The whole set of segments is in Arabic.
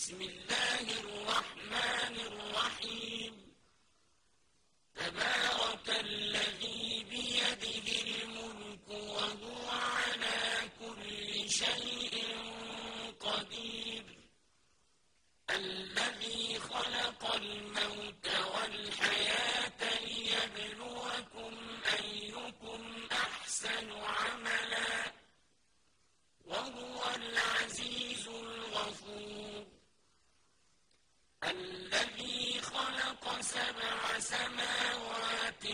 بسم الله الرحمن الرحيم. تبارك الذي بيده الملك وهو على كل شيء قدير. الذي خلق الموت الذي خلق سبع سماوات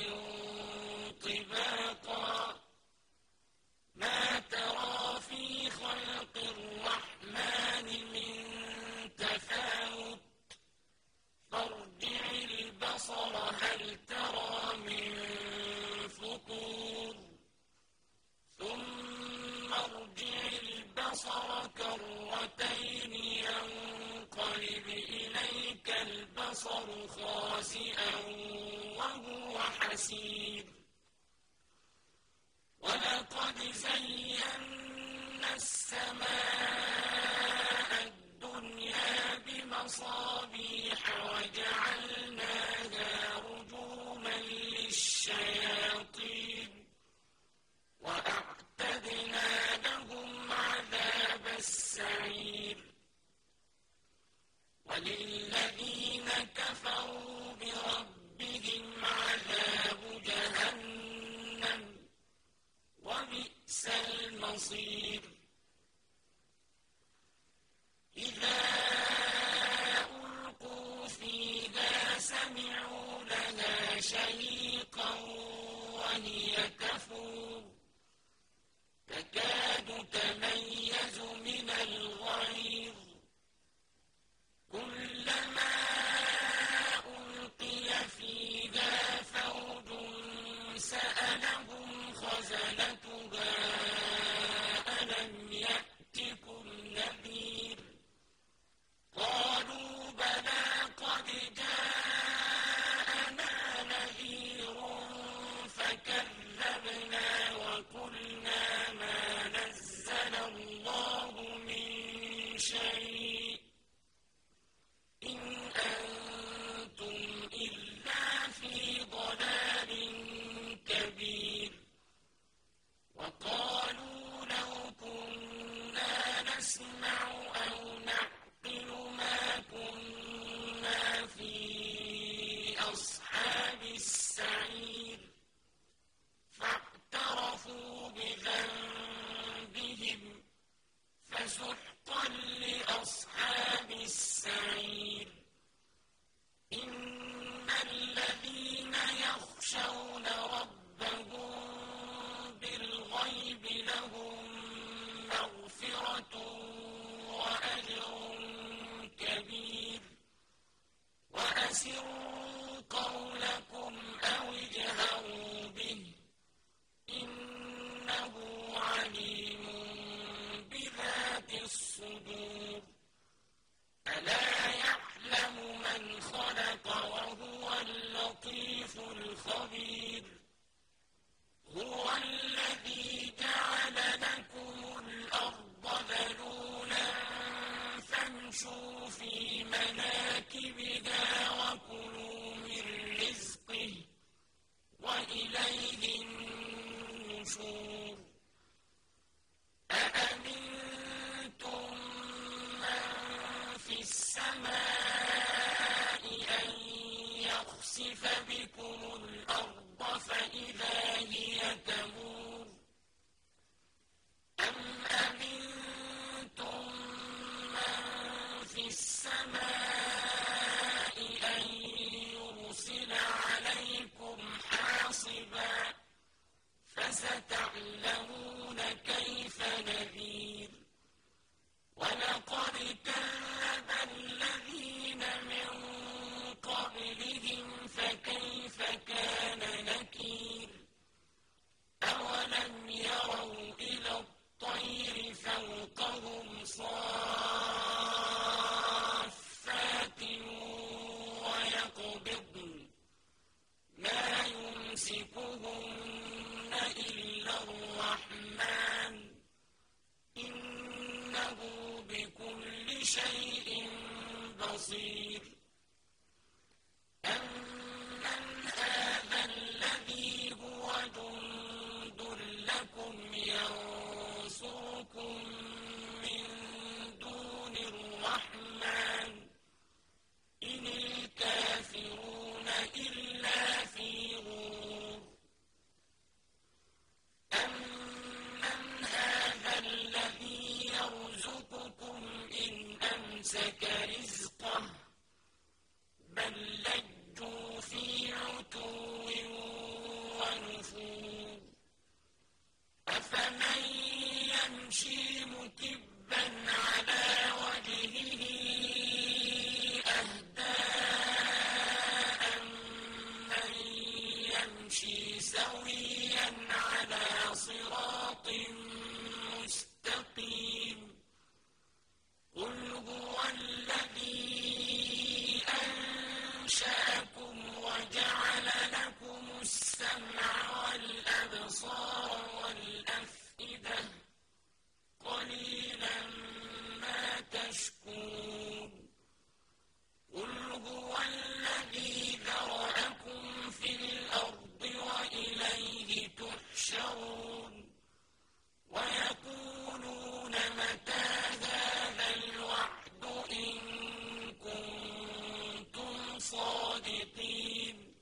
البصر خاسئا وهو حسير ولقد زينا السماء الدنيا بمصابيح وجعلناها كفروا بربهم عذاب جهنم. وبئس المصير. وأسروا قولكم أو اجهروا به إنه عليم بذات الصدور ألا يعلم من خلق وهو اللطيف الخبير هو الذي جعل لكم الأرض ذلولا فامشوا في مناكبها النشور أأمنتم من في السماء أن يخسف بكم الأرض فإذا هي تمور؟ أم أمنتم من في السماء يمسكهن إلا الرحمن إنه بكل شيء بصير صادقين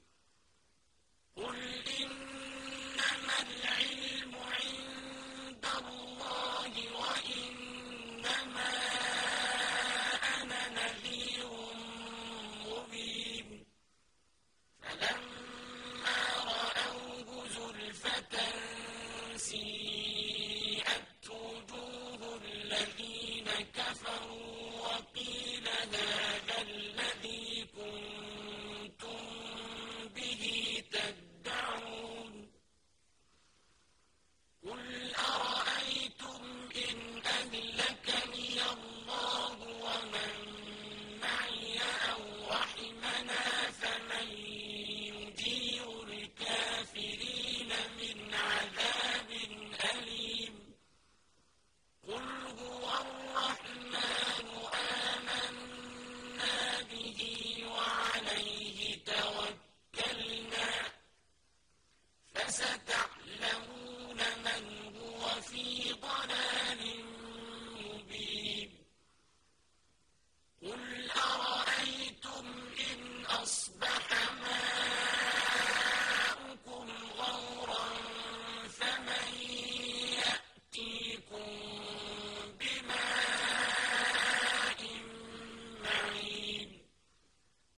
أصبح